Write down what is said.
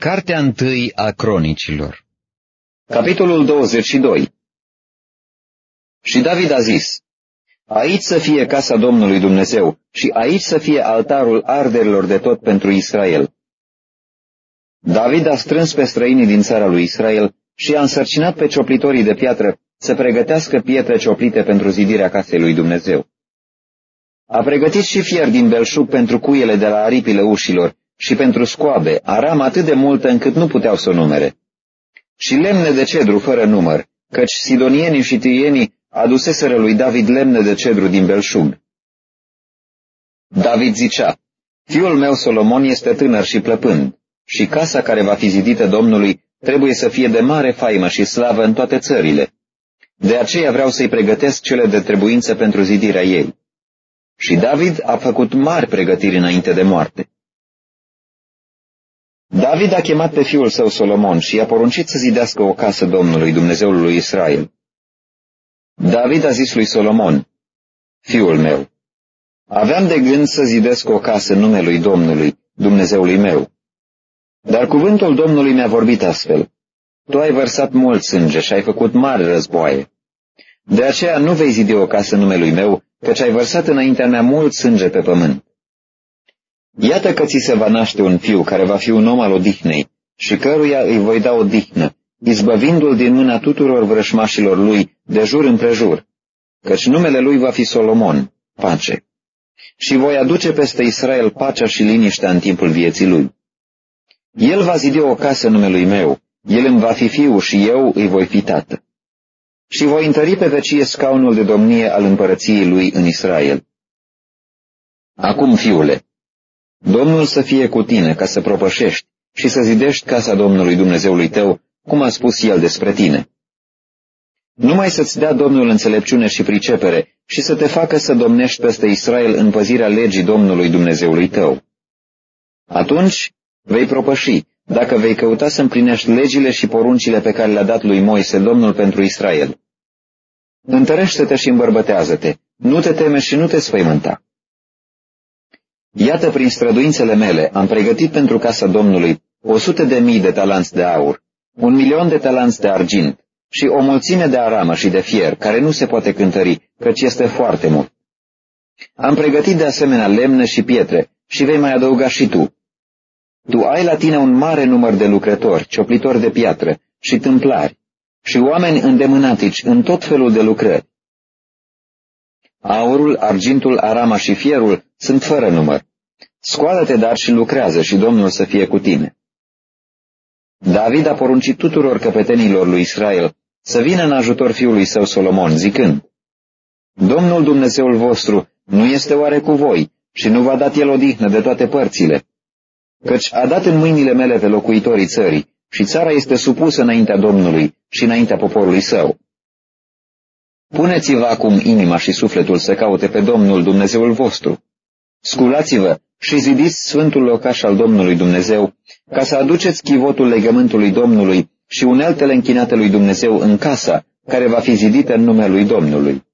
Cartea întâi a cronicilor Capitolul 22 Și David a zis, Aici să fie casa Domnului Dumnezeu și aici să fie altarul arderilor de tot pentru Israel. David a strâns pe străinii din țara lui Israel și a însărcinat pe cioplitorii de piatră să pregătească pietre cioplite pentru zidirea casei lui Dumnezeu. A pregătit și fier din belșug pentru cuiele de la aripile ușilor și pentru scoabe, aram atât de multă încât nu puteau să o numere. Și lemne de cedru fără număr, căci sidonienii și tirienii aduseseră lui David lemne de cedru din belșug. David zicea, Fiul meu Solomon este tânăr și plăpând, și casa care va fi zidită Domnului trebuie să fie de mare faimă și slavă în toate țările. De aceea vreau să-i pregătesc cele de trebuință pentru zidirea ei. Și David a făcut mari pregătiri înainte de moarte. David a chemat pe fiul său Solomon și i-a poruncit să zidească o casă Domnului, Dumnezeului lui Israel. David a zis lui Solomon, Fiul meu, aveam de gând să zidesc o casă în numelui Domnului, Dumnezeului meu. Dar cuvântul Domnului mi-a vorbit astfel. Tu ai vărsat mult sânge și ai făcut mari războaie. De aceea nu vei zidi o casă în numelui meu, căci ai vărsat înaintea mea mult sânge pe pământ. Iată că ți se va naște un fiu care va fi un om al odihnei și căruia îi voi da odihnă, izbăvindu-l din mâna tuturor vrășmașilor lui de jur împrejur, căci numele lui va fi Solomon, pace. Și voi aduce peste Israel pacea și liniștea în timpul vieții lui. El va zidi o casă numelui meu, el îmi va fi fiu și eu îi voi fi tată. Și voi întări pe vecie scaunul de domnie al împărăției lui în Israel. Acum, fiule, Domnul să fie cu tine ca să propășești și să zidești casa Domnului Dumnezeului tău, cum a spus El despre tine. Numai să-ți dea Domnul înțelepciune și pricepere și să te facă să domnești peste Israel în păzirea legii Domnului Dumnezeului tău. Atunci vei propăși, dacă vei căuta să împlinești legile și poruncile pe care le-a dat lui Moise Domnul pentru Israel. Întărește-te și îmbărbătează-te, nu te teme și nu te sfăimânta. Iată, prin străduințele mele, am pregătit pentru casa Domnului o sută de mii de talanți de aur, un milion de talanți de argint și o mulțime de aramă și de fier, care nu se poate cântări, căci este foarte mult. Am pregătit de asemenea lemne și pietre și vei mai adăuga și tu. Tu ai la tine un mare număr de lucrători, cioplitori de piatră și tâmplari și oameni îndemânatici în tot felul de lucrări. Aurul, argintul, arama și fierul sunt fără număr. Scoală-te dar și lucrează și Domnul să fie cu tine. David a poruncit tuturor căpetenilor lui Israel să vină în ajutor fiului său Solomon, zicând, Domnul Dumnezeul vostru nu este oare cu voi și nu v-a dat el odihnă de toate părțile, căci a dat în mâinile mele pe locuitorii țării și țara este supusă înaintea Domnului și înaintea poporului său. Puneți-vă acum inima și sufletul să caute pe Domnul Dumnezeul vostru. Sculați-vă și zidiți sfântul locaș al Domnului Dumnezeu, ca să aduceți chivotul legământului Domnului și uneltele închinate lui Dumnezeu în casa, care va fi zidită în numele lui Domnului.